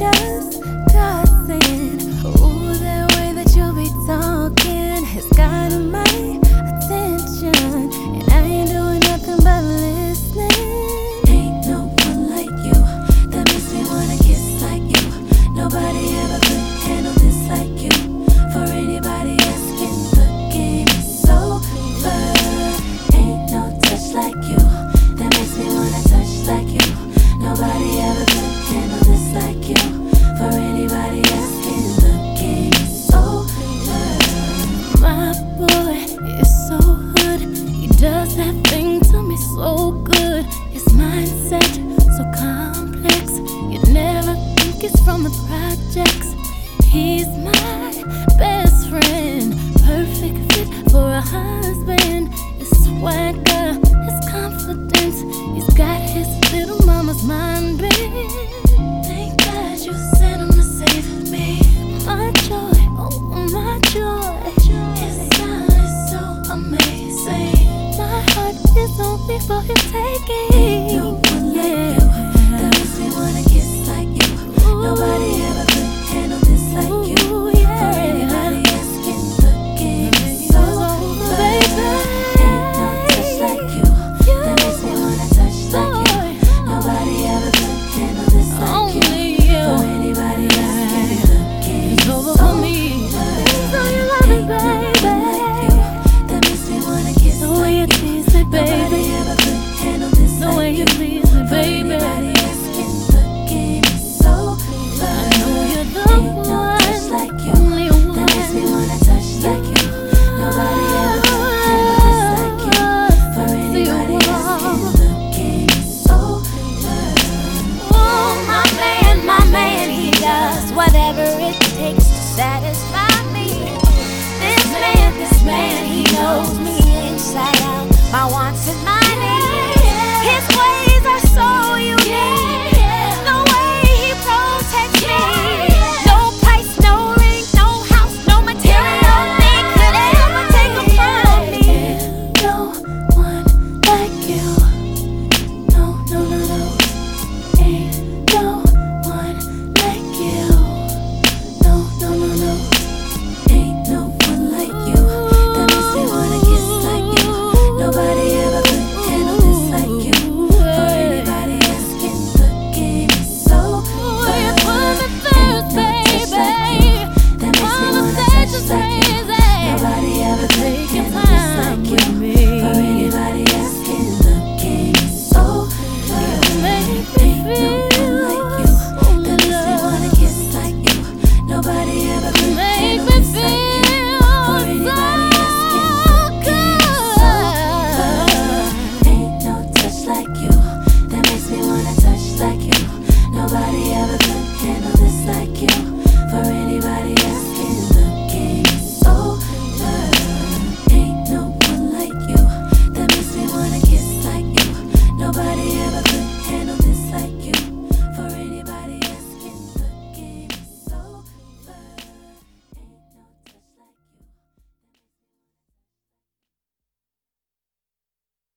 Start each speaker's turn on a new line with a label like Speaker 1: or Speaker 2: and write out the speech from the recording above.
Speaker 1: just so good. His mindset so complex. You'd never think it's from the projects. He's my best friend, perfect fit for a husband. It's swagger.
Speaker 2: before you
Speaker 1: take it. Whatever it takes to satisfy me. This man, this man, he knows me inside out. My wants and my